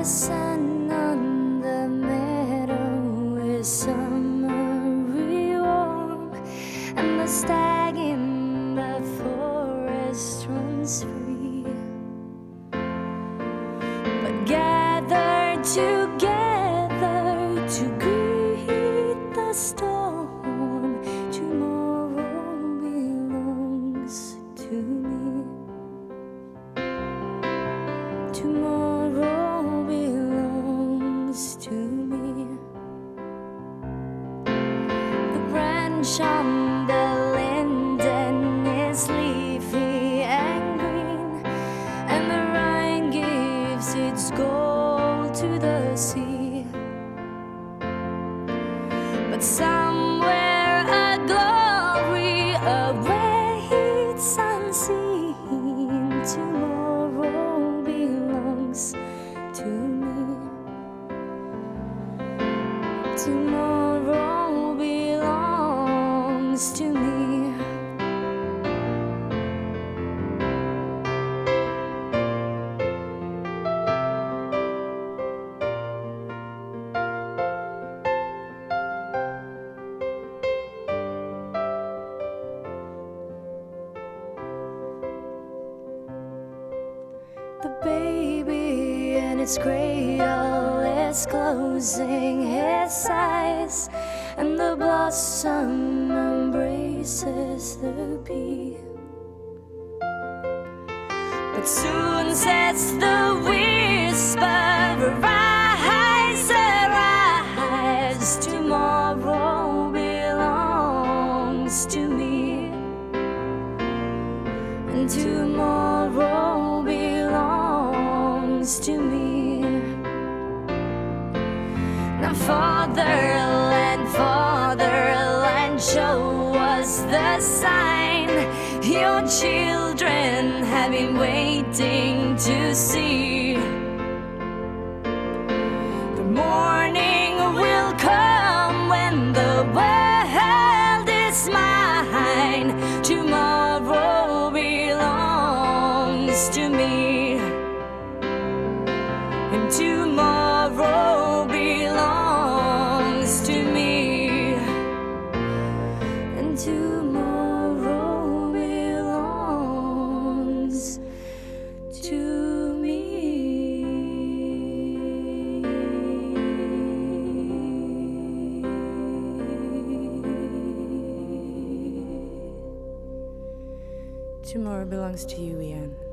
The sun on the meadow is summery warm, and the stag in the forest runs free. But gathered together to greet the storm, tomorrow belongs to me. Tomorrow on the linden is leafy and green, and the Rhine gives its gold to the sea. But somewhere a glory awaits unseen. Tomorrow belongs to me. Tomorrow The baby in its cradle is closing his eyes, and the blossom embraces the bee. But soon sets the whisper, rise, arise. Tomorrow belongs to me, and tomorrow to me. Now, fatherland, fatherland, show us the sign. Your children have been waiting to see. Tomorrow belongs to me. Tomorrow belongs to you, Ian.